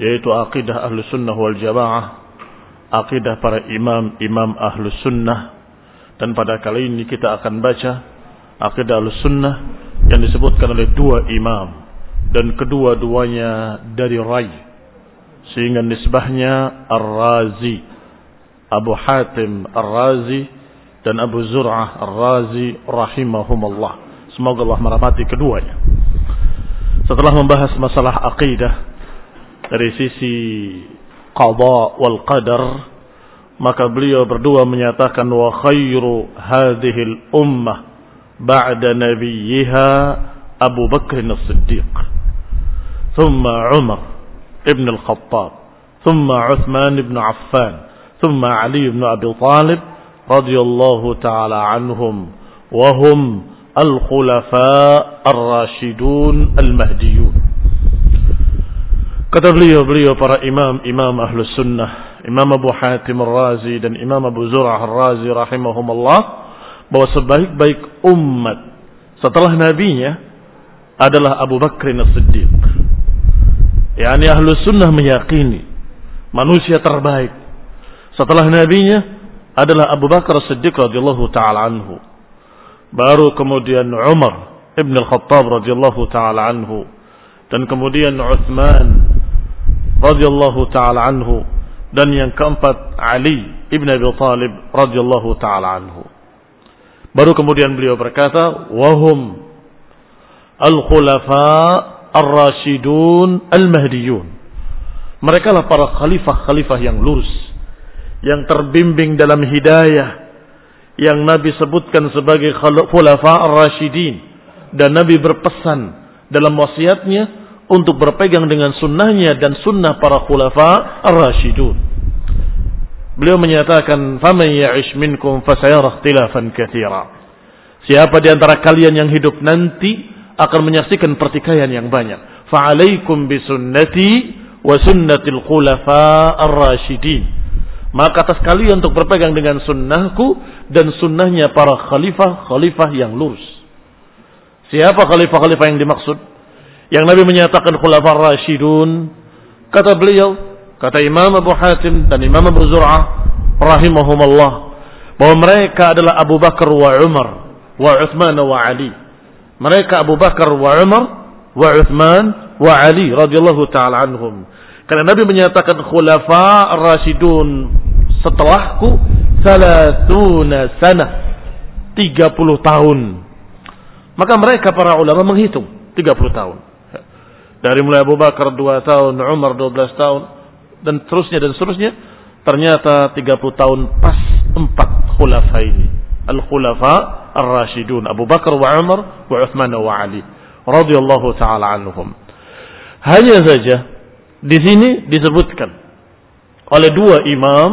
yaitu akidah ahlu sunnah wal jamaah akidah para imam-imam ahlu sunnah. Dan pada kali ini kita akan baca akidah ahlu sunnah yang disebutkan oleh dua imam dan kedua-duanya dari rai. Sehingga nisbahnya Ar-Razi Abu Hatim Ar-Razi dan Abu Zur'ah Ar-Razi rahimahumullah. Semoga Allah merahmati keduanya. Setelah membahas masalah akidah dari sisi qada wal qadar maka beliau berdua menyatakan wa khairu hadhihi al ummah ba'da nabiyha Abu Bakr as-Siddiq thumma Umar ibn al-Khattab thumma Uthman ibn Affan thumma Ali ibn Abi Talib radhiyallahu ta'ala anhum wa hum al-khulafa ar-rashidun al-mahdiyun Kata beliau-beliau para imam, imam ahlus sunnah, imam Abu Hatim al-Razi dan imam Abu Zur'ah al-Razi rahimahumullah, bahwa sebaik-baik umat setelah nabinya adalah Abu Bakr as-Siddiq. Yani ahlus sunnah meyakini manusia terbaik setelah nabinya adalah Abu Bakar as-Siddiq radhiyallahu taala anhu. Baru kemudian Umar ibn al-Khattab radhiyallahu taala anhu dan kemudian Uthman radhiyallahu taala anhu dan yang keempat Ali ibn Abi Talib radhiyallahu taala anhu. Baru kemudian beliau berkata, "Wahum al-khulafa ar-rasyidun al-mahdiyun." Mereka lah para khalifah-khalifah yang lurus, yang terbimbing dalam hidayah, yang Nabi sebutkan sebagai khulafa ar-rasyidin dan Nabi berpesan dalam wasiatnya untuk berpegang dengan sunnahnya dan sunnah para khulafa ar-rasyidun. Beliau menyatakan, "Faman ya'ish minkum fasayara ikhtilafan katsira." Siapa di antara kalian yang hidup nanti akan menyaksikan pertikaian yang banyak. Fa'alaikum bisunnati wa sunnatil khulafa ar-rasyidin. Maka atas kalian untuk berpegang dengan sunnahku dan sunnahnya para khalifah-khalifah yang lurus. Siapa khalifah-khalifah yang dimaksud? Yang Nabi menyatakan khulafar rasyidun. Kata beliau, kata Imam Abu Hatim dan Imam Abu Zur'ah rahimahumullah bahwa mereka adalah Abu Bakar wa Umar wa Uthman wa Ali. Mereka Abu Bakar wa Umar wa Uthman wa Ali radhiyallahu taala anhum. Karena Nabi menyatakan khulafa ar-rasyidun setelahku salatuna sana 30 tahun. Maka mereka para ulama menghitung 30 tahun. Dari mulai Abu Bakar 2 tahun, Umar 12 tahun, dan seterusnya dan seterusnya. Ternyata 30 tahun pas empat khulafa ini. Al-khulafa ar-rasyidun. Abu Bakar wa Umar wa Uthman wa Ali. radhiyallahu ta'ala anhum. Hanya saja di sini disebutkan oleh dua imam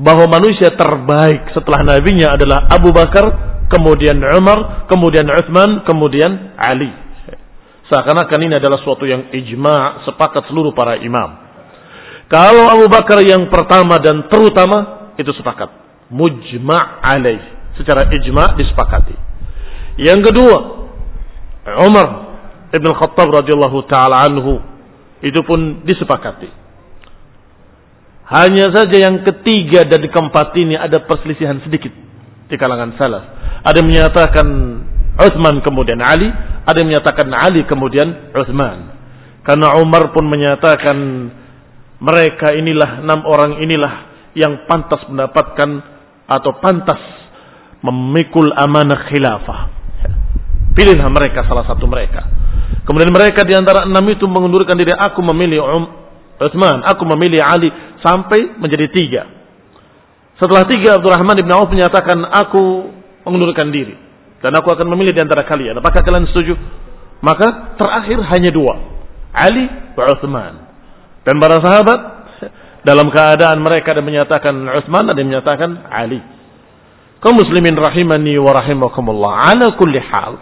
bahwa manusia terbaik setelah nabinya adalah Abu Bakar, kemudian Umar, kemudian Uthman, kemudian Ali. Seakan-akan ini adalah suatu yang ijma' sepakat seluruh para imam. Kalau Abu Bakar yang pertama dan terutama itu sepakat. Mujma' alaih. Secara ijma' disepakati. Yang kedua, Umar Ibn Khattab radhiyallahu taala anhu itu pun disepakati. Hanya saja yang ketiga dan keempat ini ada perselisihan sedikit di kalangan salaf. Ada menyatakan Uthman kemudian Ali, ada yang menyatakan Ali kemudian Uthman. Karena Umar pun menyatakan mereka inilah enam orang inilah yang pantas mendapatkan atau pantas memikul amanah khilafah. Pilihlah mereka salah satu mereka. Kemudian mereka di antara enam itu mengundurkan diri. Aku memilih um, Uthman, aku memilih Ali sampai menjadi tiga. Setelah tiga Abdurrahman ibn Auf menyatakan aku mengundurkan diri dan aku akan memilih di antara kalian. Apakah kalian setuju? Maka terakhir hanya dua, Ali dan Uthman. Dan para sahabat dalam keadaan mereka ada menyatakan Uthman ada menyatakan Ali. Kaum muslimin rahimani wa rahimakumullah. Ala kulli hal.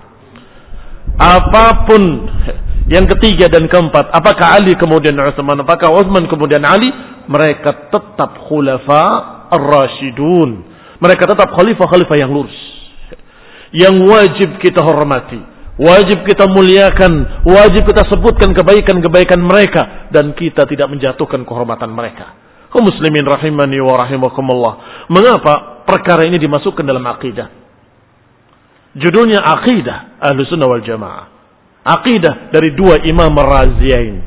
Apa pun yang ketiga dan keempat, apakah Ali kemudian Uthman, apakah Uthman kemudian Ali, mereka tetap khulafa ar-rasyidun. Mereka tetap khalifah-khalifah yang lurus. Yang wajib kita hormati. Wajib kita muliakan. Wajib kita sebutkan kebaikan-kebaikan mereka. Dan kita tidak menjatuhkan kehormatan mereka. Kau muslimin rahimani wa rahimakumullah. Mengapa perkara ini dimasukkan dalam akidah? Judulnya akidah ahlu sunnah wal jamaah. Akidah dari dua imam raziyain.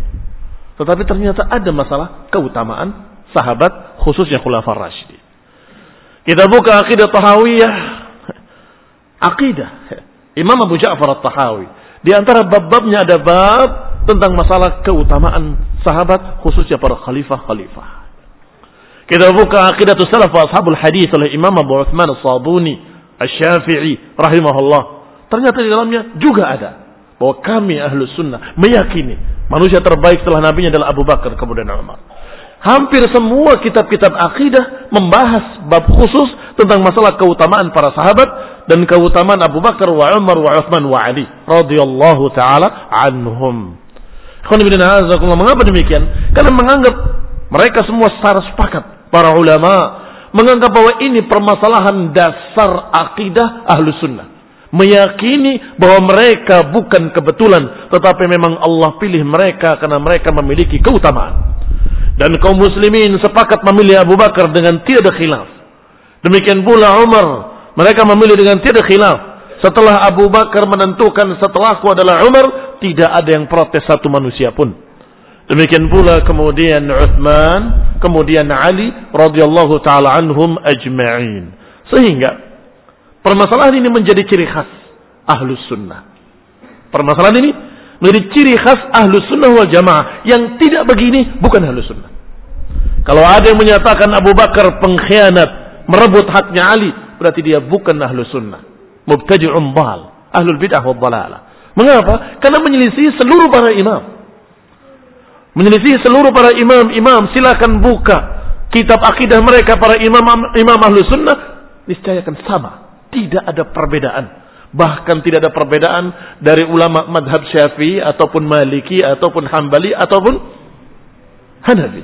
Tetapi ternyata ada masalah keutamaan sahabat khususnya khulafar rasyidin. Kita buka akidah tahawiyah. Akidah. Imam Abu Ja'far at-Tahawi. Di antara bab-babnya ada bab tentang masalah keutamaan sahabat khususnya para khalifah-khalifah. Kita buka akidah salaf wa ashabul hadis oleh Imam Abu Uthman as-Sabuni, Asy-Syafi'i rahimahullah. Ternyata di dalamnya juga ada bahwa kami ahlu sunnah meyakini manusia terbaik setelah nabinya adalah Abu Bakar kemudian Umar. Hampir semua kitab-kitab akidah membahas bab khusus tentang masalah keutamaan para sahabat dan keutamaan Abu Bakar wa Umar wa Uthman wa Ali radhiyallahu taala anhum. Mengapa demikian? Karena menganggap mereka semua secara sepakat para ulama menganggap bahwa ini permasalahan dasar akidah ahlu sunnah. Meyakini bahwa mereka bukan kebetulan, tetapi memang Allah pilih mereka karena mereka memiliki keutamaan. Dan kaum muslimin sepakat memilih Abu Bakar dengan tiada khilaf. Demikian pula Umar. Mereka memilih dengan tiada khilaf. Setelah Abu Bakar menentukan setelahku adalah Umar, tidak ada yang protes satu manusia pun. Demikian pula kemudian Uthman, kemudian Ali radhiyallahu taala anhum ajma'in. Sehingga permasalahan ini menjadi ciri khas ahlus sunnah. Permasalahan ini menjadi ciri khas ahlu sunnah wal jamaah. Yang tidak begini bukan ahlu sunnah. Kalau ada yang menyatakan Abu Bakar pengkhianat, merebut haknya Ali, berarti dia bukan ahlu sunnah. Mubtadi'un bal, ahlul bid'ah wal dalalah. Mengapa? Karena menyelisih seluruh para imam. Menyelisih seluruh para imam-imam. Silakan buka kitab akidah mereka para imam imam ahlu sunnah. Niscayakan sama. Tidak ada perbedaan Bahkan tidak ada perbedaan dari ulama madhab syafi'i ataupun maliki ataupun hambali ataupun hanafi.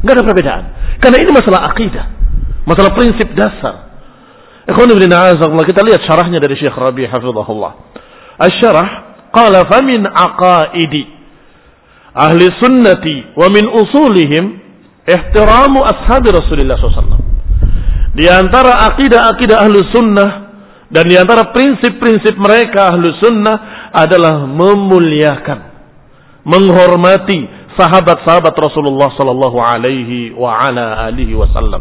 Tidak ada perbedaan. Karena ini masalah akidah. Masalah prinsip dasar. Kita lihat syarahnya dari Syekh Rabi hafizahullah. Asy-syarah qala famin aqaidi ahli sunnati wa min usulihim ihtiramu ashabi Rasulullah SAW. Di antara akidah-akidah ahli sunnah dan di antara prinsip-prinsip mereka ahlu sunnah adalah memuliakan, menghormati sahabat-sahabat Rasulullah sallallahu alaihi wa ala alihi wasallam.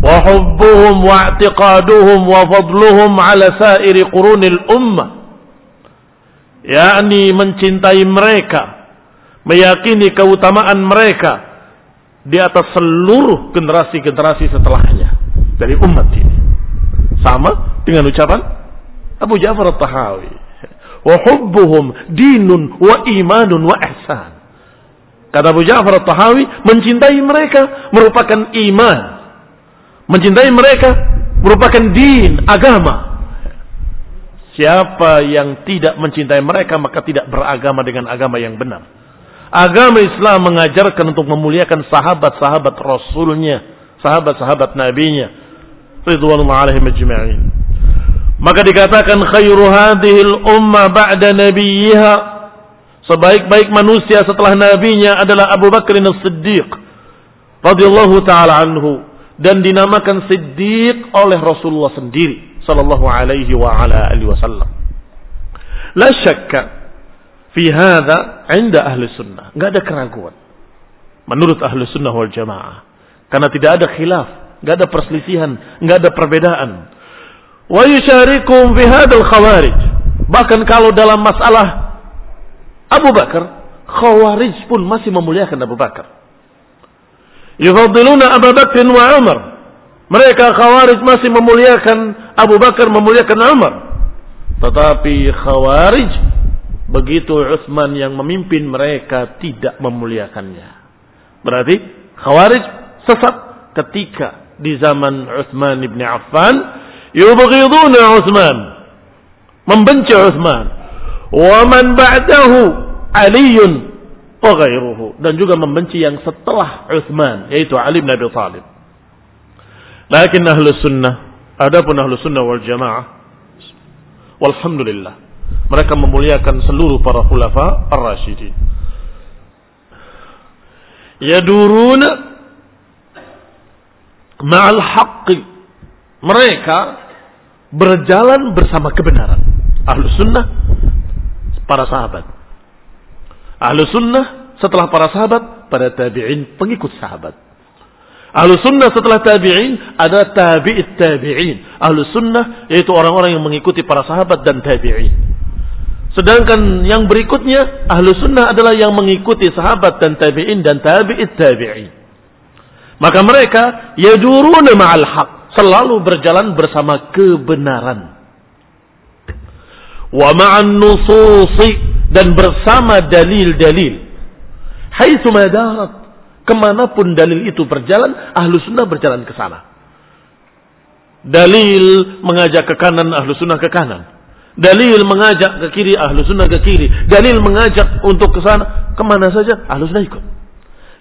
Wa hubbuhum wa i'tiqaduhum wa fadluhum ala sairi qurunil mencintai mereka, meyakini keutamaan mereka di atas seluruh generasi-generasi setelahnya dari umat ini. Sama dengan ucapan Abu Ja'far At-Tahawi. Wa hubbuhum dinun wa imanun wa ihsan. Kata Abu Ja'far At-Tahawi, mencintai mereka merupakan iman. Mencintai mereka merupakan din, agama. Siapa yang tidak mencintai mereka maka tidak beragama dengan agama yang benar. Agama Islam mengajarkan untuk memuliakan sahabat-sahabat Rasulnya, sahabat-sahabat Nabi-Nya. Ridwanullah alaihim ajma'in. Maka dikatakan khairu hadhil umma ba'da nabiyha. Sebaik-baik manusia setelah nabinya adalah Abu Bakar as-Siddiq radhiyallahu taala anhu dan dinamakan Siddiq oleh Rasulullah sendiri sallallahu alaihi wa ala alihi wasallam. La syakka fi hadha 'inda ahli sunnah. Enggak ada keraguan. Menurut ahli sunnah wal jamaah. Karena tidak ada khilaf, enggak ada perselisihan, enggak ada perbedaan. Wa yusyarikum fi hadzal khawarij. Bahkan kalau dalam masalah Abu Bakar, khawarij pun masih memuliakan Abu Bakar. Yufaddiluna Abu Bakr wa Umar mereka Khawarij masih memuliakan Abu Bakar, memuliakan Umar. Tetapi Khawarij begitu Utsman yang memimpin mereka tidak memuliakannya. Berarti Khawarij sesat ketika di zaman Utsman ibn Affan yubghiduna Utsman membenci Utsman wa man ba'dahu Aliun wa dan juga membenci yang setelah Utsman yaitu Ali bin Abi Thalib Lakin ahlu sunnah, adapun ahlu sunnah wal jamaah, walhamdulillah, mereka memuliakan seluruh para khulafa ar-rasyidin. Yaduruna ma'al haqqi. Mereka berjalan bersama kebenaran. Ahlu sunnah, para sahabat. Ahlu sunnah setelah para sahabat, pada tabi'in pengikut sahabat. Ahlu sunnah setelah tabi'in ada tabi'it tabi'in. Ahlu sunnah yaitu orang-orang yang mengikuti para sahabat dan tabi'in. Sedangkan yang berikutnya ahlu sunnah adalah yang mengikuti sahabat dan tabi'in dan tabi'it tabi'in. Maka mereka yaduruna ma'al haq. Selalu berjalan bersama kebenaran. Wa ma'an nususi dan bersama dalil-dalil. Haitsu madarat Ke mana pun dalil itu berjalan, ahlu sunnah berjalan ke sana. Dalil mengajak ke kanan, ahlu sunnah ke kanan. Dalil mengajak ke kiri, ahlu sunnah ke kiri. Dalil mengajak untuk ke sana, ke mana saja, ahlu sunnah ikut.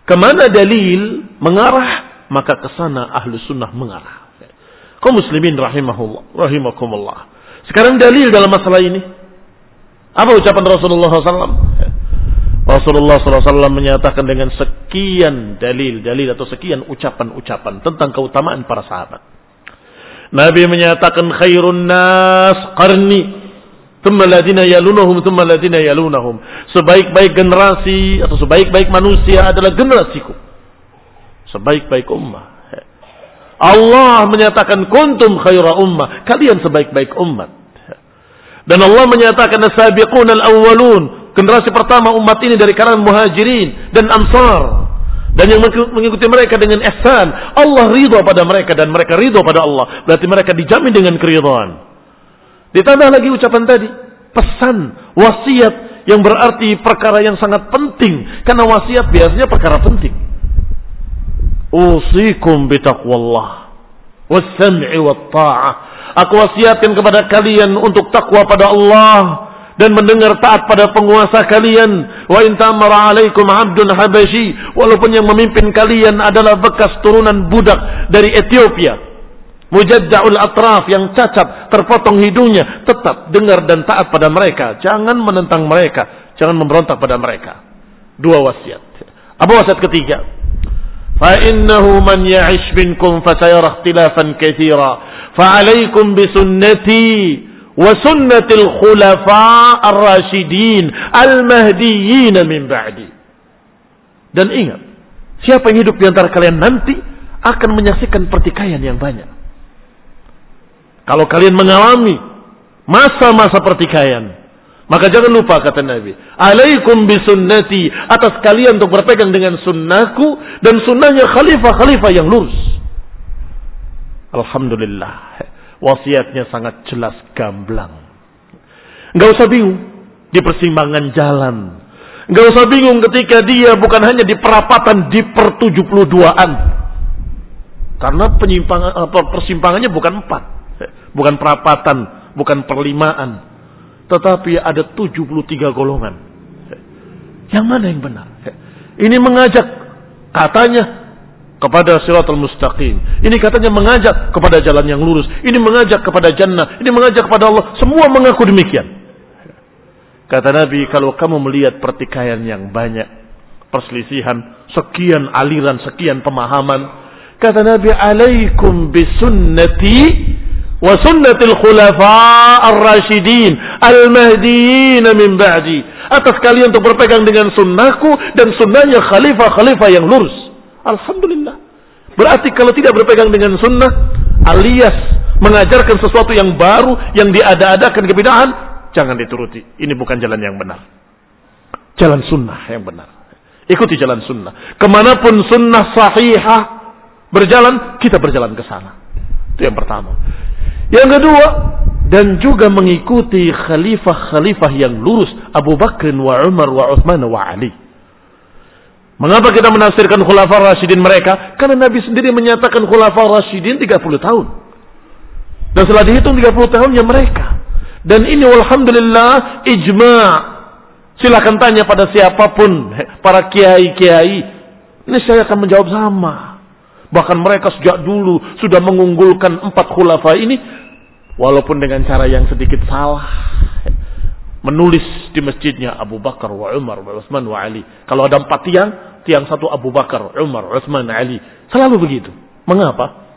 Ke mana dalil mengarah, maka ke sana ahlu sunnah mengarah. Kau muslimin rahimahullah, rahimakumullah. Sekarang dalil dalam masalah ini. Apa ucapan Rasulullah SAW? Rasulullah SAW menyatakan dengan sekian dalil-dalil atau sekian ucapan-ucapan tentang keutamaan para sahabat. Nabi menyatakan khairun nas qarni yalunahum yalunahum. Sebaik-baik generasi atau sebaik-baik manusia adalah generasiku. Sebaik-baik ummah. Allah menyatakan kuntum khaira ummah. Kalian sebaik-baik umat. Dan Allah menyatakan as-sabiqun al-awwalun. Generasi pertama umat ini dari kalangan muhajirin dan ansar. Dan yang mengikuti mereka dengan ihsan. Allah ridho pada mereka dan mereka ridho pada Allah. Berarti mereka dijamin dengan keridhaan. Ditambah lagi ucapan tadi pesan wasiat yang berarti perkara yang sangat penting. Karena wasiat biasanya perkara penting usikum bitaqwallah. Was-sam'i aku wasiatkan kepada kalian untuk takwa pada Allah dan mendengar taat pada penguasa kalian. Wa in tamara alaikum abdun habashi. Walaupun yang memimpin kalian adalah bekas turunan budak dari Ethiopia. Mujadda'ul atraf yang cacat terpotong hidungnya tetap dengar dan taat pada mereka. Jangan menentang mereka jangan memberontak pada mereka. Dua wasiat. Apa wasiat ketiga ya'ish minkum fasayara ikhtilafan katsira fa alaikum bisunnati wa sunnatil khulafa ar-rasyidin al-mahdiyyin min ba'di. Dan ingat, siapa yang hidup di antara kalian nanti akan menyaksikan pertikaian yang banyak. Kalau kalian mengalami masa-masa pertikaian, maka jangan lupa kata Nabi, alaikum bisunnati atas kalian untuk berpegang dengan sunnahku dan sunnahnya khalifah-khalifah yang lurus. Alhamdulillah, wasiatnya sangat jelas gamblang. Enggak usah bingung di persimpangan jalan. Enggak usah bingung ketika dia bukan hanya di perapatan di per 72-an. Karena penyimpangan persimpangannya bukan empat, bukan perapatan, bukan perlimaan, tetapi ada 73 golongan. Yang mana yang benar? Ini mengajak katanya kepada siratul mustaqim. Ini katanya mengajak kepada jalan yang lurus. Ini mengajak kepada jannah. Ini mengajak kepada Allah. Semua mengaku demikian. Kata Nabi, kalau kamu melihat pertikaian yang banyak, perselisihan, sekian aliran, sekian pemahaman, Kata Nabi, "Alaikum bisunnati sunnatil khulafa ar-rasyidin al-mahdiyyin min ba'di." Atas kalian untuk berpegang dengan sunnahku dan sunnahnya khalifah-khalifah yang lurus. Alhamdulillah. Berarti kalau tidak berpegang dengan sunnah alias mengajarkan sesuatu yang baru yang diada-adakan kebidahan, jangan dituruti. Ini bukan jalan yang benar. Jalan sunnah yang benar. Ikuti jalan sunnah. Ke mana pun sunnah sahihah berjalan, kita berjalan ke sana. Itu yang pertama. Yang kedua, dan juga mengikuti khalifah-khalifah yang lurus Abu Bakr wa Umar wa Uthman wa Ali. Mengapa kita menafsirkan khulafah rasyidin mereka? Karena Nabi sendiri menyatakan khulafah rasyidin 30 tahun. Dan setelah dihitung 30 tahunnya mereka. Dan ini alhamdulillah ijma' Silahkan tanya pada siapa pun, para kiai-kiai. Ini saya akan menjawab sama. Bahkan mereka sejak dulu sudah mengunggulkan empat khulafa ini walaupun dengan cara yang sedikit salah. Menulis di masjidnya Abu Bakar wa Umar wa Utsman wa Ali. Kalau ada empat tiang, tiang satu Abu Bakar, Umar, Utsman, Ali. Selalu begitu. Mengapa?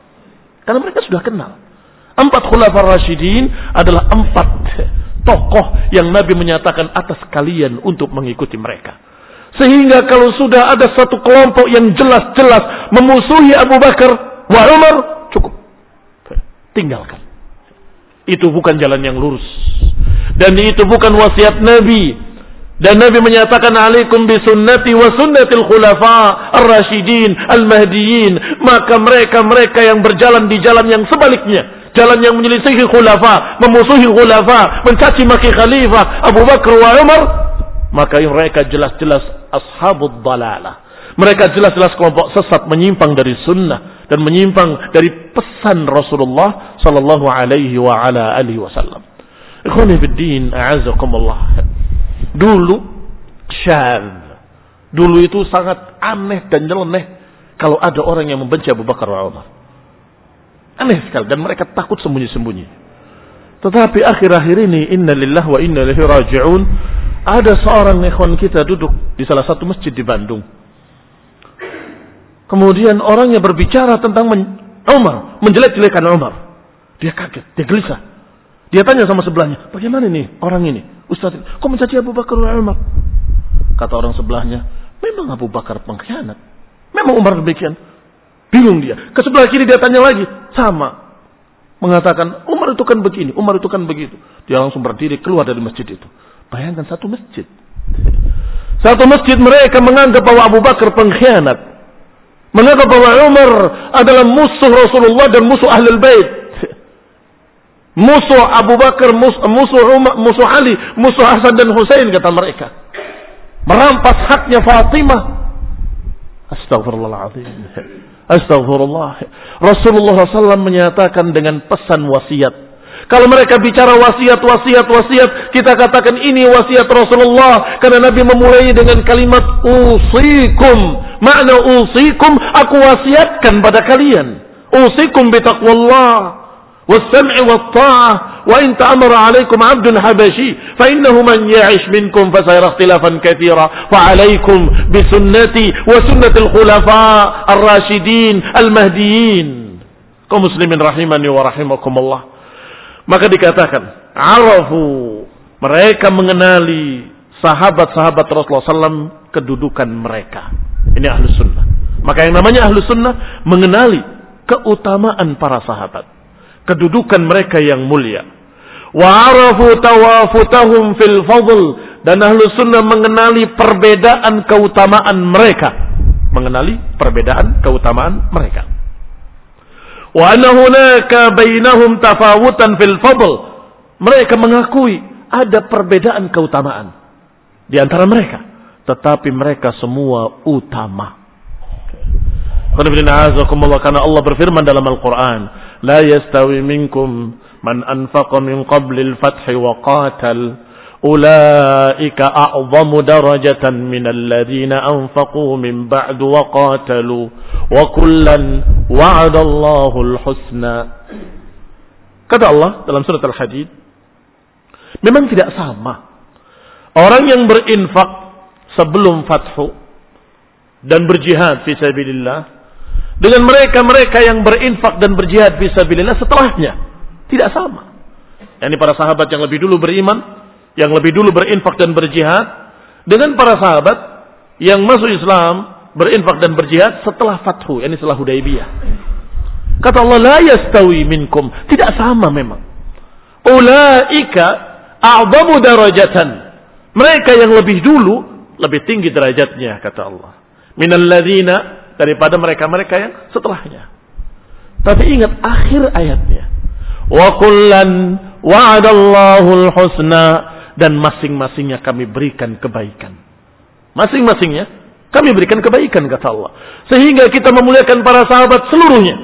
Karena mereka sudah kenal. Empat khulafa Rashidin adalah empat tokoh yang Nabi menyatakan atas kalian untuk mengikuti mereka. Sehingga kalau sudah ada satu kelompok yang jelas-jelas memusuhi Abu Bakar wa Umar, cukup. Tinggalkan. Itu bukan jalan yang lurus. Dan itu bukan wasiat Nabi. Dan Nabi menyatakan alaikum bisunnati wa sunnatil khulafa ar-rasyidin al-mahdiyin. Maka mereka-mereka yang berjalan di jalan yang sebaliknya. Jalan yang menyelisihi khulafa, memusuhi khulafa, mencaci maki khalifah Abu Bakar wa Umar. Maka mereka jelas-jelas ashabud dalalah. Mereka jelas-jelas kelompok sesat menyimpang dari sunnah dan menyimpang dari pesan Rasulullah sallallahu alaihi wa ala alihi wasallam. Ikhwani fiddin, a'azakumullah. Dulu syadz. Dulu itu sangat aneh dan nyeleneh kalau ada orang yang membenci Abu Bakar wa Umar. Aneh sekali dan mereka takut sembunyi-sembunyi. Tetapi akhir-akhir ini inna lillah wa inna ilaihi raji'un ada seorang ikhwan kita duduk di salah satu masjid di Bandung. Kemudian orangnya berbicara tentang men Umar, menjelek-jelekan Umar. Dia kaget, dia gelisah. Dia tanya sama sebelahnya, bagaimana nih orang ini? Ustaz, kok mencaci Abu Bakar dan Umar? Kata orang sebelahnya, memang Abu Bakar pengkhianat. Memang Umar demikian. Bingung dia. Ke sebelah kiri dia tanya lagi, sama. Mengatakan, Umar itu kan begini, Umar itu kan begitu. Dia langsung berdiri keluar dari masjid itu. Bayangkan satu masjid. Satu masjid mereka menganggap bahwa Abu Bakar pengkhianat. Menganggap bahwa Umar adalah musuh Rasulullah dan musuh Ahlul Bait. Musuh Abu Bakar, musuh, Umar, musuh Ali, musuh Hasan dan Husain kata mereka. Merampas haknya Fatimah. Astagfirullahaladzim. Astagfirullah. Rasulullah SAW menyatakan dengan pesan wasiat kalau mereka bicara wasiat, wasiat, wasiat, kita katakan ini wasiat Rasulullah. Karena Nabi memulai dengan kalimat usikum. Makna usikum, aku wasiatkan pada kalian. Usikum bitaqwallah. والسمع والطاعة وإن تأمر عليكم عبد حبشي فإنه من يعش منكم فسيرى اختلافا كثيرا فعليكم بسنتي وسنة الخلفاء الراشدين المهديين kaum muslimin rahimani wa rahimakumullah maka dikatakan, arafu mereka mengenali sahabat-sahabat Rasulullah SAW kedudukan mereka. Ini ahlu sunnah. Maka yang namanya ahlu sunnah mengenali keutamaan para sahabat. Kedudukan mereka yang mulia. Wa arafu tawafutahum fil fadl. Dan ahlu sunnah mengenali perbedaan keutamaan mereka. Mengenali perbedaan keutamaan mereka. Wa anna hunaka bainahum tafawutan fil fadl. Mereka mengakui ada perbedaan keutamaan di antara mereka, tetapi mereka semua utama. Karena Allah berfirman dalam Al-Quran, لا يستوي منكم من أنفق من قبل الفتح وقاتل أولئك أعظم درجة من الذين أنفقوا من بعد وقاتلوا وكلا وعد الله الحسنى kata Allah dalam surat Al-Hadid memang tidak sama Orang yang berinfak sebelum fathu dan berjihad fi sabilillah dengan mereka-mereka yang berinfak dan berjihad fi sabilillah setelahnya tidak sama. Yani para sahabat yang lebih dulu beriman, yang lebih dulu berinfak dan berjihad dengan para sahabat yang masuk Islam, berinfak dan berjihad setelah fathu, yani setelah Hudaybiyah. Kata Allah, la yastawi minkum. Tidak sama memang. Ulaika a'zamu darajatan mereka yang lebih dulu lebih tinggi derajatnya kata Allah. Minalladzina daripada mereka-mereka yang setelahnya. Tapi ingat akhir ayatnya. Wa kullan wa'adallahu husna dan masing-masingnya kami berikan kebaikan. Masing-masingnya kami berikan kebaikan kata Allah. Sehingga kita memuliakan para sahabat seluruhnya.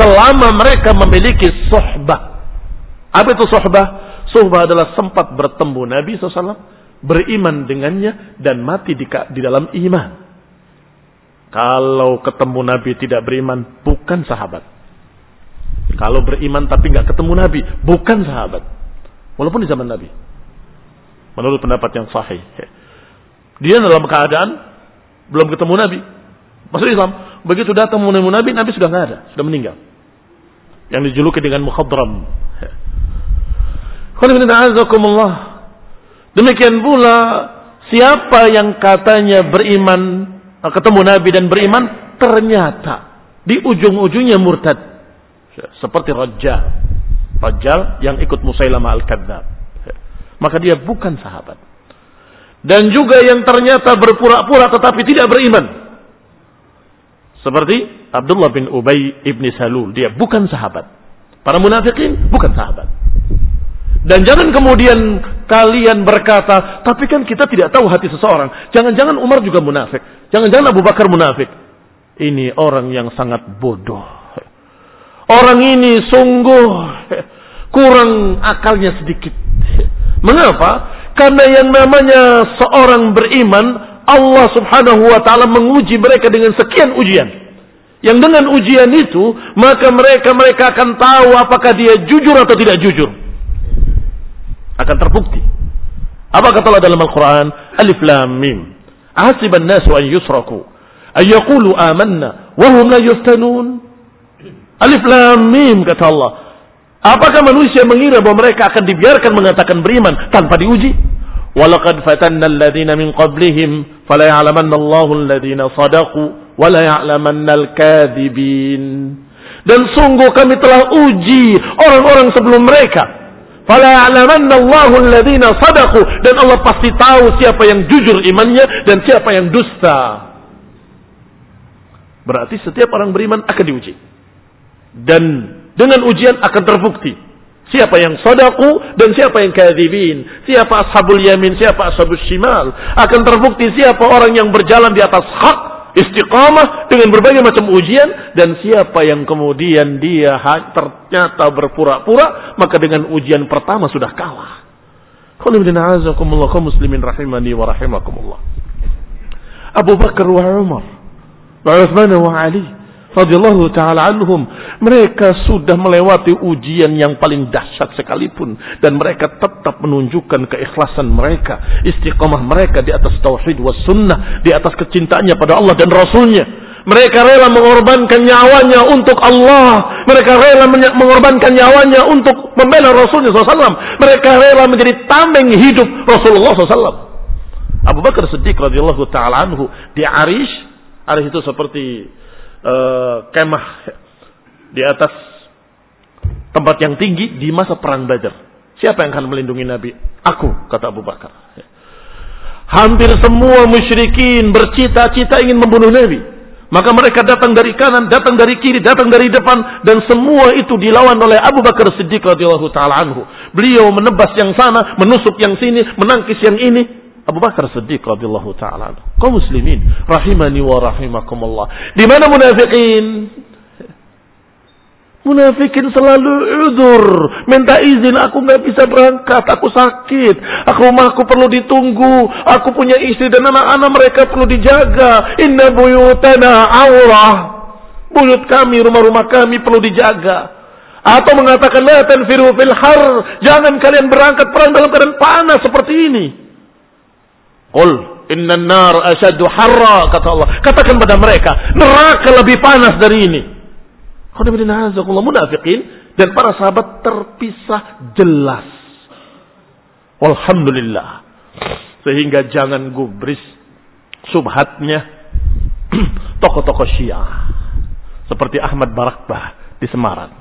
Selama mereka memiliki sohbah. Apa itu sohbah? Suhbah adalah sempat bertemu Nabi SAW, beriman dengannya dan mati di, di dalam iman. Kalau ketemu Nabi tidak beriman, bukan sahabat. Kalau beriman tapi nggak ketemu Nabi, bukan sahabat. Walaupun di zaman Nabi. Menurut pendapat yang sahih. Dia dalam keadaan belum ketemu Nabi. Masuk Islam. Begitu datang menemui Nabi, Nabi sudah nggak ada, sudah meninggal. Yang dijuluki dengan mukhadram. Demikian pula siapa yang katanya beriman ketemu Nabi dan beriman ternyata di ujung-ujungnya murtad. Seperti Rajjal. Rajjal yang ikut Musailamah Al-Kadzab maka dia bukan sahabat. Dan juga yang ternyata berpura-pura tetapi tidak beriman. Seperti Abdullah bin Ubay ibni Salul. Dia bukan sahabat. Para munafikin bukan sahabat dan jangan kemudian kalian berkata, tapi kan kita tidak tahu hati seseorang. Jangan-jangan Umar juga munafik. Jangan-jangan Abu Bakar munafik. Ini orang yang sangat bodoh. Orang ini sungguh kurang akalnya sedikit. Mengapa? Karena yang namanya seorang beriman, Allah subhanahu wa ta'ala menguji mereka dengan sekian ujian. Yang dengan ujian itu, maka mereka mereka akan tahu apakah dia jujur atau tidak jujur akan terbukti. Apa kata Allah dalam Al-Quran? Alif Lam Mim. Ahasiban nasu an yusraku. An yaqulu amanna. Wahum la yuftanun. Alif Lam Mim kata Allah. Apakah manusia mengira bahwa mereka akan dibiarkan mengatakan beriman tanpa diuji? Walaqad fatanna alladhina min qablihim fala ya'lamanna Allahu alladhina sadaqu wa la ya'lamanna al-kadhibin. Dan sungguh kami telah uji orang-orang sebelum mereka Fala ya'lamanna Allahu sadaqu dan Allah pasti tahu siapa yang jujur imannya dan siapa yang dusta. Berarti setiap orang beriman akan diuji. Dan dengan ujian akan terbukti siapa yang sadaku dan siapa yang kadzibin, siapa ashabul yamin, siapa ashabul shimal. Akan terbukti siapa orang yang berjalan di atas hak istiqamah dengan berbagai macam ujian dan siapa yang kemudian dia ternyata berpura-pura maka dengan ujian pertama sudah kalah. muslimin rahimani wa rahimakumullah. Abu Bakar wa Umar wa Uthman wa Ali radhiyallahu taala anhum mereka sudah melewati ujian yang paling dahsyat sekalipun dan mereka tetap menunjukkan keikhlasan mereka istiqamah mereka di atas tauhid was sunnah di atas kecintaannya pada Allah dan rasulnya Mereka rela mengorbankan nyawanya untuk Allah. Mereka rela mengorbankan nyawanya untuk membela Rasulullah SAW. Mereka rela menjadi tameng hidup Rasulullah SAW. Abu Bakar Siddiq radhiyallahu taala anhu di Arish, Arish itu seperti uh, kemah di atas tempat yang tinggi di masa perang Badar. Siapa yang akan melindungi Nabi? Aku, kata Abu Bakar. Hampir semua musyrikin bercita-cita ingin membunuh Nabi. Maka mereka datang dari kanan, datang dari kiri, datang dari depan dan semua itu dilawan oleh Abu Bakar Siddiq radhiyallahu taala anhu. Beliau menebas yang sana, menusuk yang sini, menangkis yang ini. Abu Bakar Siddiq radhiyallahu taala. Kaum muslimin rahimani wa rahimakumullah. Di mana munafikin? Munafikin selalu udur. Minta izin, aku nggak bisa berangkat, aku sakit. Aku rumah aku perlu ditunggu. Aku punya istri dan anak-anak mereka perlu dijaga. Inna buyutana aurah. Buyut kami, rumah-rumah kami perlu dijaga. Atau mengatakan, fil har. Jangan kalian berangkat perang dalam keadaan panas seperti ini. Qul inna nar asyadu harra, kata Allah. Katakan pada mereka, neraka lebih panas dari ini munafikin dan para sahabat terpisah jelas. Alhamdulillah. Sehingga jangan gubris subhatnya tokoh-tokoh Syiah seperti Ahmad Barakbah di Semarang.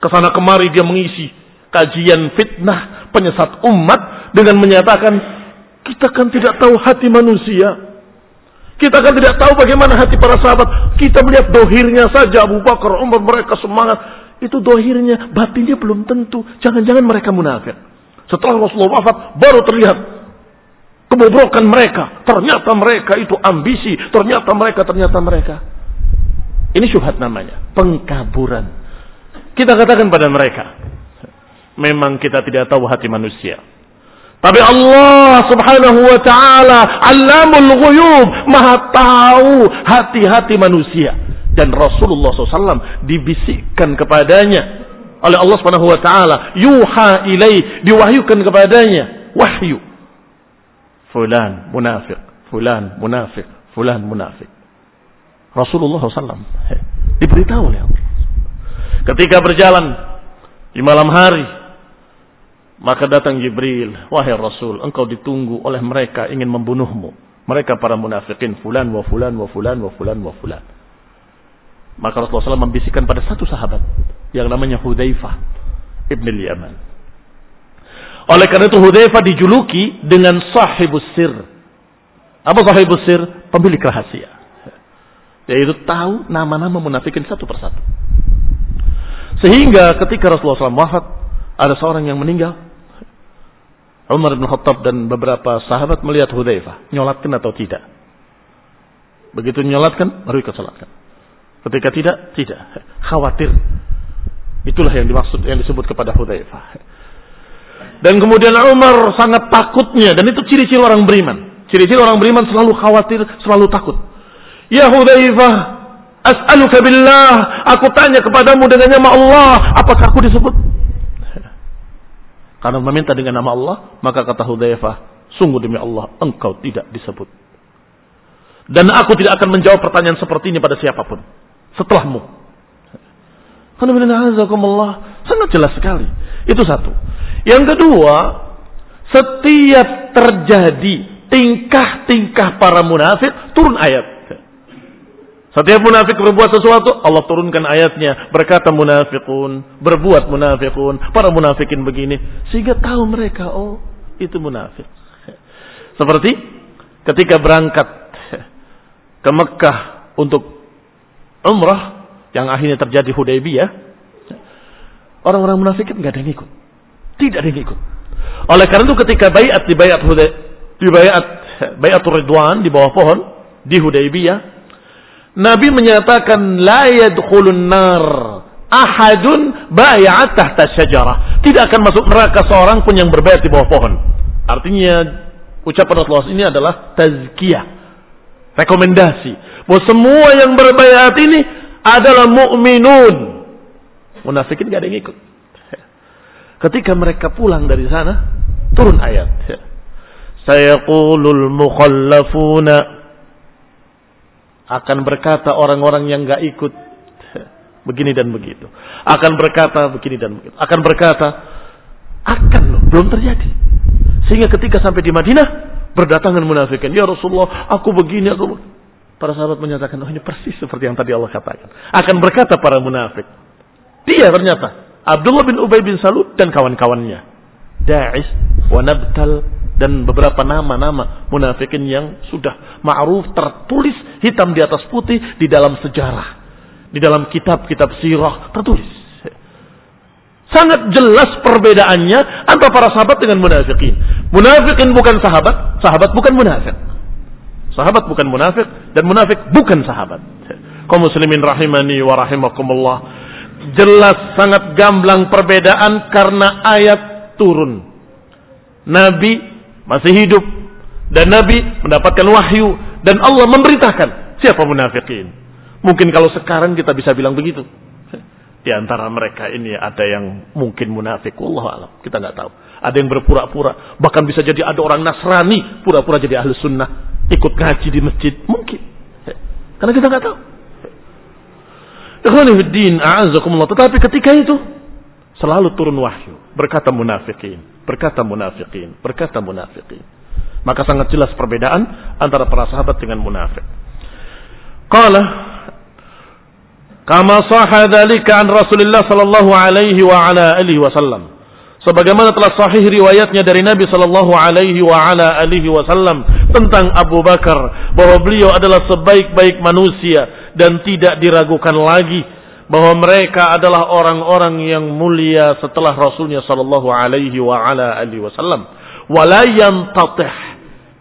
Ke sana kemari dia mengisi kajian fitnah penyesat umat dengan menyatakan kita kan tidak tahu hati manusia. Kita kan tidak tahu bagaimana hati para sahabat. Kita melihat dohirnya saja Abu Bakar, Umar mereka semangat. Itu dohirnya, batinnya belum tentu. Jangan-jangan mereka munafik. Setelah Rasulullah wafat, baru terlihat kebobrokan mereka. Ternyata mereka itu ambisi. Ternyata mereka, ternyata mereka. Ini syubhat namanya. Pengkaburan. Kita katakan pada mereka. Memang kita tidak tahu hati manusia. Tapi Allah subhanahu wa ta'ala Alamul ghuyub Maha tahu hati-hati manusia. Dan Rasulullah SAW dibisikkan kepadanya Oleh Allah subhanahu wa ta'ala. Yuha ilai Diwahyukan kepadanya. Wahyu. Fulan munafik Fulan munafik Fulan munafik Rasulullah SAW Diberitahu oleh Allah. Ketika berjalan Di malam hari maka datang Jibril, wahai Rasul, engkau ditunggu oleh mereka ingin membunuhmu. Mereka para munafikin, fulan wa fulan wa fulan wa fulan wa fulan. Maka Rasulullah SAW membisikkan pada satu sahabat yang namanya Hudzaifah ibn Yaman. Oleh karena itu Hudzaifah dijuluki dengan sahibus sir. Apa sahibus sir? Pemilik rahasia. Yaitu tahu nama-nama munafikin satu persatu. Sehingga ketika Rasulullah SAW wafat, ada seorang yang meninggal, Umar bin Khattab dan beberapa sahabat melihat Hudzaifah, nyolatkan atau tidak. Begitu nyolatkan, baru ikut salatkan. Ketika tidak, tidak. Khawatir. Itulah yang dimaksud yang disebut kepada Hudzaifah. Dan kemudian Umar sangat takutnya dan itu ciri-ciri orang beriman. Ciri-ciri orang beriman selalu khawatir, selalu takut. Ya Hudzaifah, as'aluka billah, aku tanya kepadamu dengan nama Allah, apakah aku disebut karena meminta dengan nama Allah, maka kata Hudzaifah, sungguh demi Allah, engkau tidak disebut. Dan aku tidak akan menjawab pertanyaan seperti ini pada siapa pun setelahmu. Sangat jelas sekali. Itu satu. Yang kedua, setiap terjadi tingkah-tingkah para munafik turun ayat. Setiap munafik berbuat sesuatu, Allah turunkan ayatnya. Berkata munafikun, berbuat munafikun, para munafikin begini. Sehingga tahu mereka, oh itu munafik. Seperti ketika berangkat ke Mekah untuk umrah, yang akhirnya terjadi Hudaybiyah, orang-orang munafikin nggak ada yang ikut. Tidak ada yang ikut. Oleh karena itu ketika bayat di bayat Huday, di bayat bayatul Ridwan di bawah pohon di Hudaybiyah, Nabi menyatakan la yadkhulun nar ahadun bai'at tahta syajarah. Tidak akan masuk neraka seorang pun yang berbayat di bawah pohon. Artinya ucapan Rasulullah ini adalah tazkiyah. Rekomendasi. Bahwa semua yang berbayat ini adalah mu'minun. Munafikin gak ada yang ikut. Ketika mereka pulang dari sana, turun ayat. Sayaqulul mukhallafuna Akan berkata orang-orang yang nggak ikut begini dan begitu. Akan berkata begini dan begitu. Akan berkata akan loh, belum terjadi. Sehingga ketika sampai di Madinah berdatangan munafikin, ya Rasulullah, aku begini, aku. Para sahabat menyatakan, oh ini persis seperti yang tadi Allah katakan. Akan berkata para munafik. Dia ternyata Abdullah bin Ubay bin Salul dan kawan-kawannya. Da'is, wa Nabtal, dan beberapa nama-nama munafikin yang sudah ma'ruf tertulis hitam di atas putih di dalam sejarah. Di dalam kitab-kitab sirah tertulis. Sangat jelas perbedaannya antara para sahabat dengan munafikin. Munafikin bukan sahabat, sahabat bukan munafik. Sahabat bukan munafik dan munafik bukan sahabat. Kaum muslimin rahimani wa rahimakumullah. Jelas sangat gamblang perbedaan karena ayat turun. Nabi masih hidup dan Nabi mendapatkan wahyu dan Allah memberitakan siapa munafikin. Mungkin kalau sekarang kita bisa bilang begitu. Di antara mereka ini ada yang mungkin munafik. Allah alam. Kita nggak tahu. Ada yang berpura-pura. Bahkan bisa jadi ada orang Nasrani. Pura-pura jadi ahli sunnah ikut ngaji di masjid mungkin karena kita nggak tahu Ikhwanifiddin a'azakumullah tetapi ketika itu selalu turun wahyu. Berkata munafikin berkata munafikin berkata munafikin. Maka sangat jelas perbedaan antara para sahabat dengan munafik. Qala kama sahha dzalika an Rasulullah sallallahu alaihi wa ala alihi wasallam. Sebagaimana telah sahih riwayatnya dari Nabi sallallahu alaihi wa ala alihi wasallam tentang Abu Bakar bahwa beliau adalah sebaik-baik manusia dan tidak diragukan lagi bahwa mereka adalah orang-orang yang mulia setelah Rasulnya sallallahu alaihi wa ala alihi wasallam wala yantatih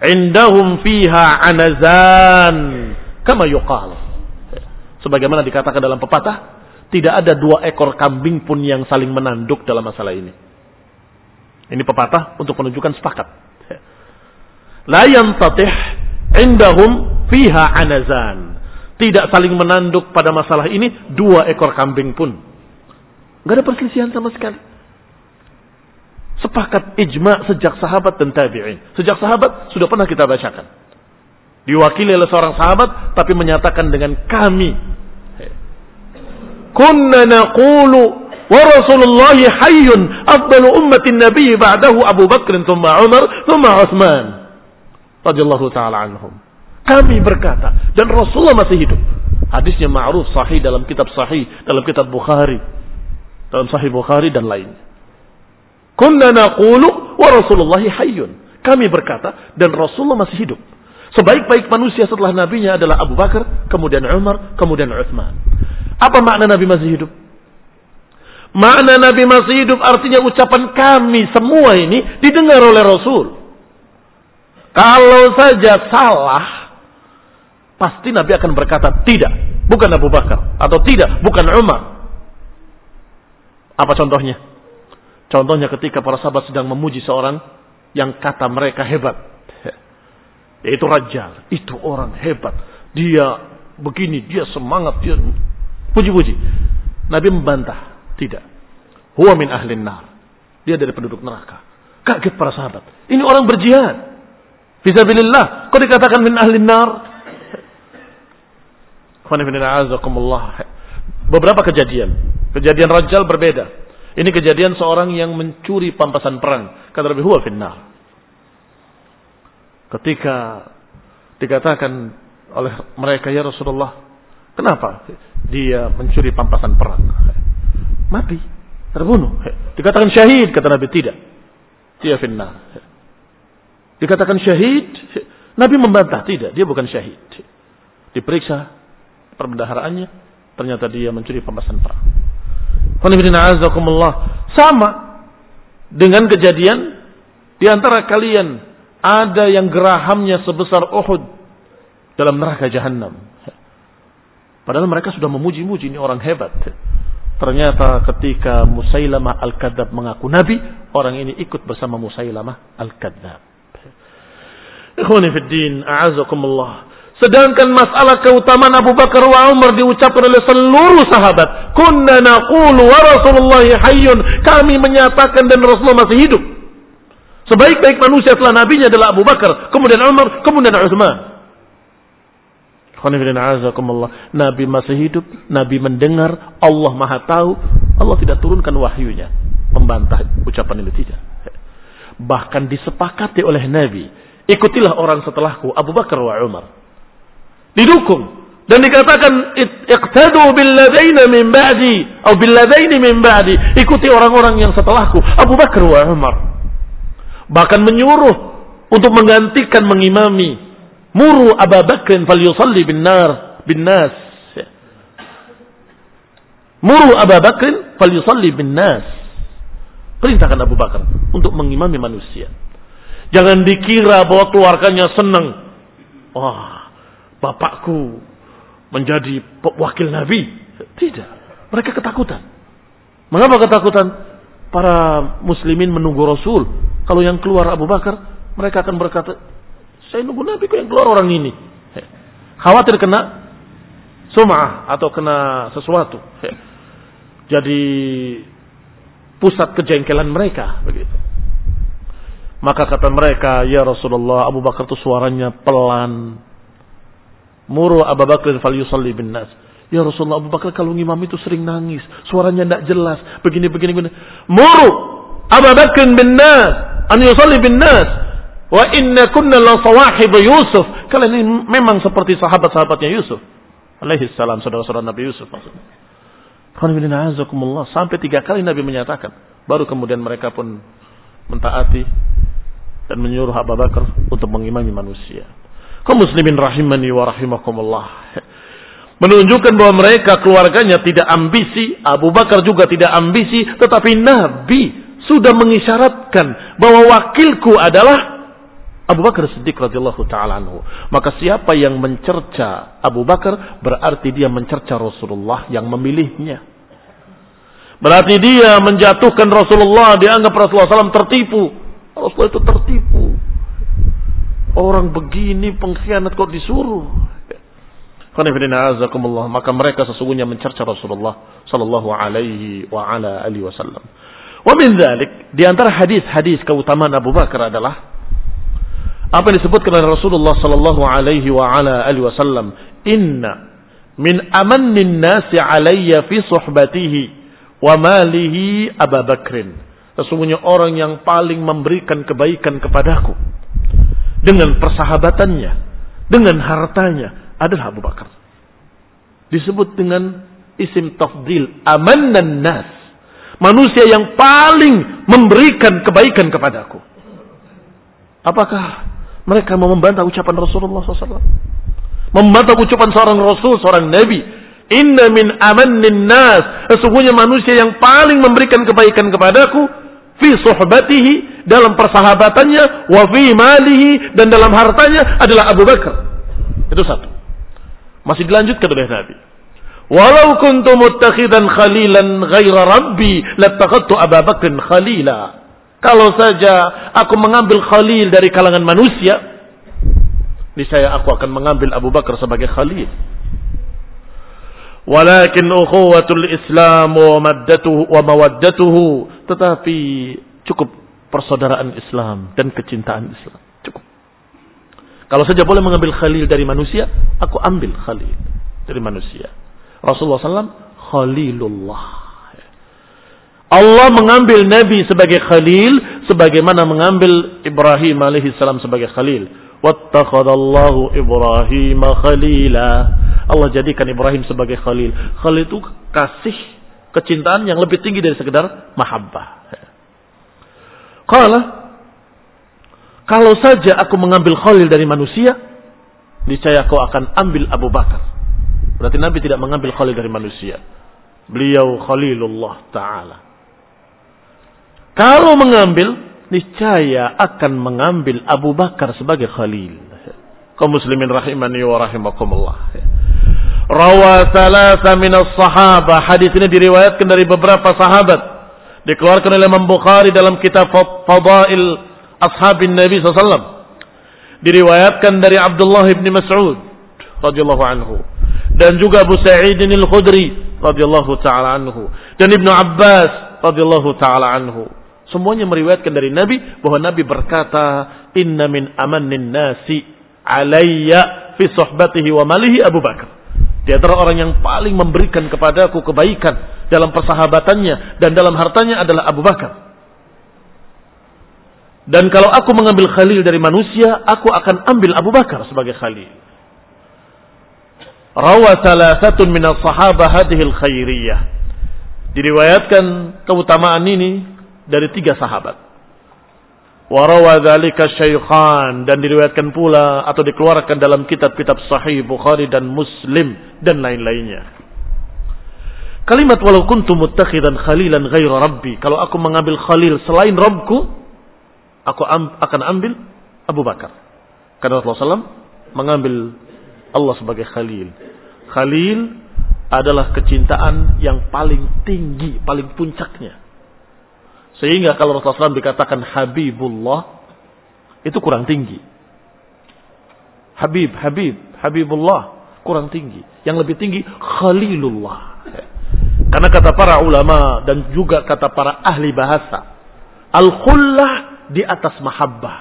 indahum fiha anazan kama yuqal sebagaimana dikatakan dalam pepatah tidak ada dua ekor kambing pun yang saling menanduk dalam masalah ini ini pepatah untuk menunjukkan sepakat. La yantatih indahum fiha anazan tidak saling menanduk pada masalah ini dua ekor kambing pun. nggak ada perselisihan sama sekali. Sepakat ijma sejak sahabat dan tabi'in. Sejak sahabat sudah pernah kita bacakan. Diwakili oleh seorang sahabat tapi menyatakan dengan kami. Kunna naqulu wa Rasulullah hayyun afdalu ummatin nabiy ba'dahu Abu Bakr thumma Umar thumma Uthman radhiyallahu ta'ala anhum kami berkata dan Rasulullah masih hidup. Hadisnya ma'ruf sahih dalam kitab sahih dalam kitab Bukhari dalam sahih Bukhari dan lain. Kunna naqulu wa Rasulullah hayyun. Kami berkata dan Rasulullah masih hidup. Sebaik-baik manusia setelah nabinya adalah Abu Bakar kemudian Umar kemudian Uthman apa makna nabi masih hidup? Makna Nabi masih hidup artinya ucapan kami semua ini didengar oleh Rasul. Kalau saja salah, pasti Nabi akan berkata tidak, bukan Abu Bakar atau tidak, bukan Umar. Apa contohnya? Contohnya ketika para sahabat sedang memuji seorang yang kata mereka hebat. Yaitu Rajal. Itu orang hebat. Dia begini, dia semangat, dia puji-puji. Nabi membantah. Tidak. Huwa min ahlin nar. Dia dari penduduk neraka. Kaget para sahabat. Ini orang berjihad. Fisabilillah. Kok dikatakan min ahlin nar? Beberapa kejadian. Kejadian Rajal berbeda. Ini kejadian seorang yang mencuri pampasan perang. Kata Nabi Huwa finnar. Ketika dikatakan oleh mereka ya Rasulullah. Kenapa dia mencuri pampasan perang? mati, terbunuh. Dikatakan syahid, kata Nabi tidak. Dia finnar. Dikatakan syahid, Nabi membantah, tidak, dia bukan syahid. Diperiksa perbendaharaannya, ternyata dia mencuri pemasan perang. Sama dengan kejadian di antara kalian ada yang gerahamnya sebesar Uhud dalam neraka jahanam. Padahal mereka sudah memuji-muji ini orang hebat. Ternyata ketika Musailamah Al-Kadzab mengaku Nabi, orang ini ikut bersama Musailamah Al-Kadzab. Ikhwanifiddin, a'azakumullah. Sedangkan masalah keutamaan Abu Bakar wa Umar diucapkan oleh seluruh sahabat. Kunna naqulu wa Rasulullah hayyun. Kami menyatakan dan Rasulullah masih hidup. Sebaik-baik manusia setelah nabinya adalah Abu Bakar, kemudian Umar, kemudian Utsman. Nabi masih hidup, Nabi mendengar, Allah maha tahu, Allah tidak turunkan wahyunya. Membantah ucapan ini tidak. Bahkan disepakati oleh Nabi, ikutilah orang setelahku, Abu Bakar wa Umar. Didukung. Dan dikatakan, iqtadu billadaina min ba'di, atau billadaini min ba'di. Ikuti orang-orang yang setelahku, Abu Bakar wa Umar. Bahkan menyuruh untuk menggantikan mengimami Muru Abu Bakr falyusalli bin nar bin nas. Muru Abu Bakr falyusalli bin nas. Perintahkan Abu Bakar untuk mengimami manusia. Jangan dikira bahwa keluarganya senang. Wah, bapakku menjadi wakil Nabi. Tidak. Mereka ketakutan. Mengapa ketakutan? Para muslimin menunggu Rasul. Kalau yang keluar Abu Bakar, mereka akan berkata, saya nunggu Nabi kok yang keluar orang ini. Khawatir kena sum'ah atau kena sesuatu. Jadi pusat kejengkelan mereka begitu. Maka kata mereka, ya Rasulullah, Abu Bakar itu suaranya pelan. Muru Abu Bakar fal yusalli bin nas. Ya Rasulullah Abu Bakar kalau ngimam itu sering nangis, suaranya tidak jelas, begini begini begini. Muru Abu Bakar bin nas, an yusalli bin nas. Wa inna kunna la sawahib Yusuf. Kalian ini memang seperti sahabat-sahabatnya Yusuf. Alaihi salam, saudara-saudara Nabi Yusuf maksudnya. Sampai tiga kali Nabi menyatakan. Baru kemudian mereka pun mentaati dan menyuruh Abu Bakar untuk mengimami manusia. Kau muslimin rahimani wa rahimakumullah. Menunjukkan bahwa mereka keluarganya tidak ambisi, Abu Bakar juga tidak ambisi, tetapi Nabi sudah mengisyaratkan bahwa wakilku adalah Abu Bakar Siddiq radhiyallahu taala anhu. Maka siapa yang mencerca Abu Bakar berarti dia mencerca Rasulullah yang memilihnya. Berarti dia menjatuhkan Rasulullah, dianggap Rasulullah SAW tertipu. Rasulullah itu tertipu. Orang begini pengkhianat kok disuruh. Maka mereka sesungguhnya mencerca Rasulullah sallallahu alaihi wa ala alihi wasallam. Wa min dzalik di antara hadis-hadis keutamaan Abu Bakar adalah apa yang disebutkan oleh Rasulullah sallallahu alaihi wa ala alihi wasallam, "Inna min amannin nasi alayya fi suhbatihi wa malihi Abu Bakrin." Sesungguhnya orang yang paling memberikan kebaikan kepadaku dengan persahabatannya, dengan hartanya adalah Abu Bakar. Disebut dengan isim tafdil, amannan nas. Manusia yang paling memberikan kebaikan kepadaku. Apakah mereka mau membantah ucapan Rasulullah SAW. Membantah ucapan seorang Rasul, seorang Nabi. Inna min amannin nas. Sesungguhnya manusia yang paling memberikan kebaikan kepadaku. Fi suhbatihi. Dalam persahabatannya. Wa fi malihi. Dan dalam hartanya adalah Abu Bakar. Itu satu. Masih dilanjutkan oleh Nabi. Walau kuntu muttakhidan khalilan ghaira rabbi. Lattakhattu Abu Bakr khalila. Kalau saja aku mengambil khalil dari kalangan manusia, niscaya aku akan mengambil Abu Bakar sebagai khalil. Walakin ukhuwatul Islam wa mawaddatuhu, tetapi cukup persaudaraan Islam dan kecintaan Islam. Cukup. Kalau saja boleh mengambil khalil dari manusia, aku ambil khalil dari manusia. Rasulullah SAW khalilullah. Allah mengambil Nabi sebagai khalil sebagaimana mengambil Ibrahim alaihi salam sebagai khalil. Wattakhadallahu Ibrahim khalila. Allah jadikan Ibrahim sebagai khalil. Khalil itu kasih kecintaan yang lebih tinggi dari sekedar mahabbah. Qala kalau saja aku mengambil khalil dari manusia, niscaya kau akan ambil Abu Bakar. Berarti Nabi tidak mengambil khalil dari manusia. Beliau khalilullah taala. Kalau mengambil, niscaya akan mengambil Abu Bakar sebagai khalil. Kaum muslimin rahimani wa rahimakumullah. Rawa salasa minas. Hadis ini diriwayatkan dari beberapa sahabat. Dikeluarkan oleh Imam Bukhari dalam kitab Fadail Ashabin Nabi SAW. Diriwayatkan dari Abdullah bin Mas'ud radhiyallahu anhu dan juga Abu Sa'id al-Khudri radhiyallahu taala anhu dan Ibnu Abbas radhiyallahu taala anhu Semuanya meriwayatkan dari Nabi bahwa Nabi berkata, "Inna min amannin nasi alayya fi sohbatihi wa malihi Abu Bakar. Di antara orang yang paling memberikan kepadaku kebaikan dalam persahabatannya dan dalam hartanya adalah Abu Bakar. Dan kalau aku mengambil khalil dari manusia, aku akan ambil Abu Bakar sebagai khalil. Rawa salasatun minas sahabah hadhil khairiyah. Diriwayatkan keutamaan ini dari tiga sahabat. Warawa dzalika syaikhan dan diriwayatkan pula atau dikeluarkan dalam kitab-kitab sahih Bukhari dan Muslim dan lain-lainnya. Kalimat walau kuntu muttakhidan khalilan ghaira rabbi. Kalau aku mengambil khalil selain Rabbku, aku akan ambil Abu Bakar. Karena Rasulullah SAW mengambil Allah sebagai Khalil. Khalil adalah kecintaan yang paling tinggi, paling puncaknya. Sehingga kalau Rasulullah SAW dikatakan Habibullah, itu kurang tinggi. Habib, Habib, Habibullah, kurang tinggi. Yang lebih tinggi, Khalilullah. Karena kata para ulama dan juga kata para ahli bahasa, Al-Khullah di atas mahabbah.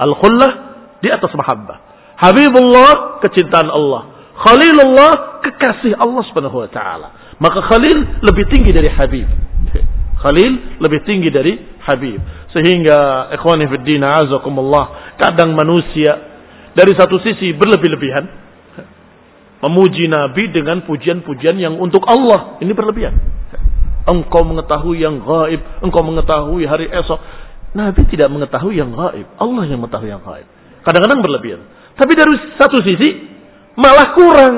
Al-khullah di atas mahabbah. Habibullah kecintaan Allah. Khalilullah kekasih Allah taala. Maka Khalil lebih tinggi dari Habib. Khalil lebih tinggi dari Habib. Sehingga ikhwani fi din azakumullah, kadang manusia dari satu sisi berlebih-lebihan memuji Nabi dengan pujian-pujian yang untuk Allah. Ini berlebihan. Engkau mengetahui yang gaib, engkau mengetahui hari esok. Nabi tidak mengetahui yang gaib. Allah yang mengetahui yang gaib. Kadang-kadang berlebihan. Tapi dari satu sisi malah kurang.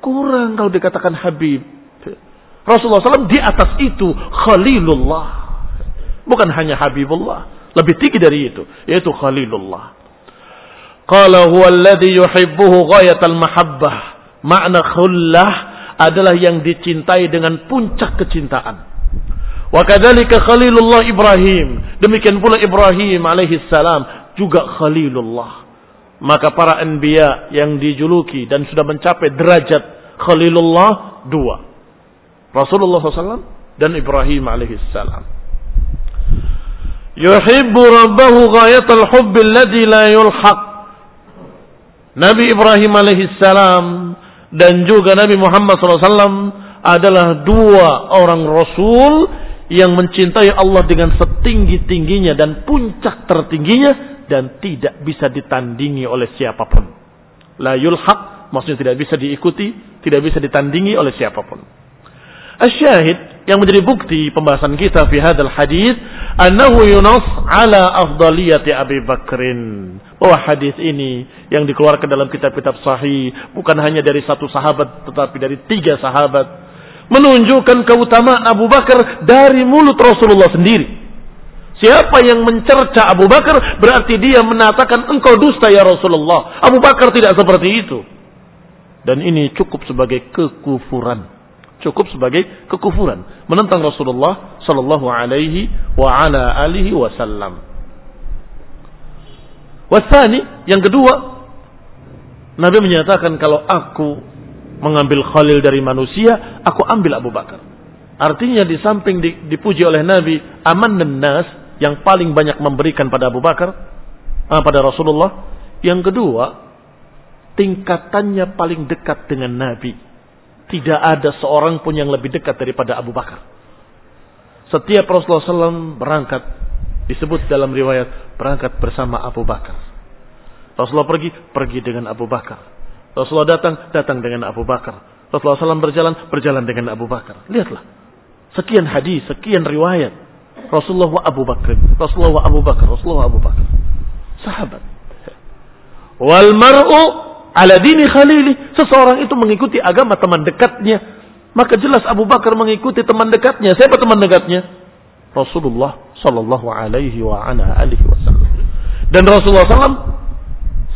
Kurang kalau dikatakan Habib. Rasulullah SAW di atas itu Khalilullah. Bukan hanya Habibullah. Lebih tinggi dari itu. Yaitu Khalilullah. Qala huwa alladhi yuhibbuhu ghayatal mahabbah. Makna khullah adalah yang dicintai dengan puncak kecintaan. Wa kadzalika Khalilullah Ibrahim. Demikian pula Ibrahim alaihi salam juga Khalilullah. Maka para anbiya yang dijuluki dan sudah mencapai derajat Khalilullah dua. Rasulullah SAW dan Ibrahim alaihi salam. Yuhibbu rabbahu ghayatal hubbi alladhi la yulhaq. Nabi Ibrahim alaihi salam dan juga Nabi Muhammad SAW adalah dua orang Rasul yang mencintai Allah dengan setinggi-tingginya dan puncak tertingginya dan tidak bisa ditandingi oleh siapa pun. La yulhaq maksudnya tidak bisa diikuti, tidak bisa ditandingi oleh siapa pun. Asyahid yang menjadi bukti pembahasan kita fi hadal hadis annahu yunas ala afdaliyati Abi Bakrin. Bahwa hadis ini yang dikeluarkan dalam kitab-kitab sahih bukan hanya dari satu sahabat tetapi dari tiga sahabat menunjukkan keutamaan Abu Bakar dari mulut Rasulullah sendiri. Siapa yang mencerca Abu Bakar berarti dia mengatakan engkau dusta ya Rasulullah. Abu Bakar tidak seperti itu. Dan ini cukup sebagai kekufuran. Cukup sebagai kekufuran menentang Rasulullah sallallahu alaihi wa ala alihi wasallam. Wasani yang kedua Nabi menyatakan kalau aku mengambil khalil dari manusia, aku ambil Abu Bakar. Artinya di samping dipuji oleh Nabi, aman nas yang paling banyak memberikan pada Abu Bakar, ah, pada Rasulullah. Yang kedua, tingkatannya paling dekat dengan Nabi. Tidak ada seorang pun yang lebih dekat daripada Abu Bakar. Setiap Rasulullah SAW berangkat, disebut dalam riwayat, berangkat bersama Abu Bakar. Rasulullah pergi, pergi dengan Abu Bakar. Rasulullah datang, datang dengan Abu Bakar. Rasulullah SAW berjalan, berjalan dengan Abu Bakar. Lihatlah. Sekian hadis, sekian riwayat. Rasulullah wa Abu Bakar. Rasulullah wa Abu Bakar. Rasulullah wa Abu Bakar. Sahabat. Wal mar'u ala dini khalili. Seseorang itu mengikuti agama teman dekatnya. Maka jelas Abu Bakar mengikuti teman dekatnya. Siapa teman dekatnya? Rasulullah sallallahu alaihi wa ala alihi wasallam. Dan Rasulullah SAW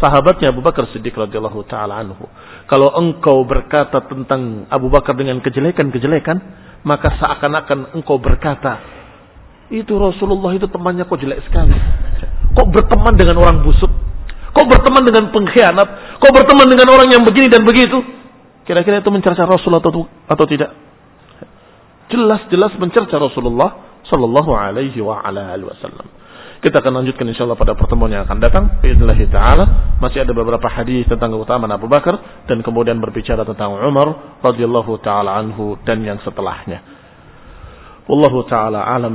sahabatnya Abu Bakar Siddiq radhiyallahu taala anhu. Kalau engkau berkata tentang Abu Bakar dengan kejelekan-kejelekan, maka seakan-akan engkau berkata, itu Rasulullah itu temannya kok jelek sekali. Kok berteman dengan orang busuk? Kok berteman dengan pengkhianat? Kok berteman dengan orang yang begini dan begitu? Kira-kira itu mencerca Rasulullah atau, atau tidak? Jelas-jelas mencerca Rasulullah sallallahu alaihi wa ala wasallam. Kita akan lanjutkan insyaallah pada pertemuan yang akan datang. Bismillah taala masih ada beberapa hadis tentang keutamaan Abu Bakar dan kemudian berbicara tentang Umar radhiyallahu taala anhu dan yang setelahnya. Wallahu taala alam